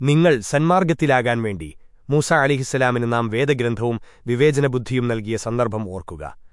നിങ്ങൾ സന്മാർഗത്തിലാകാൻ വേണ്ടി മൂസ അലിഹിസ്സലാമിന് നാം വേദഗ്രന്ഥവും വിവേചനബുദ്ധിയും നൽകിയ സന്ദർഭം ഓർക്കുക.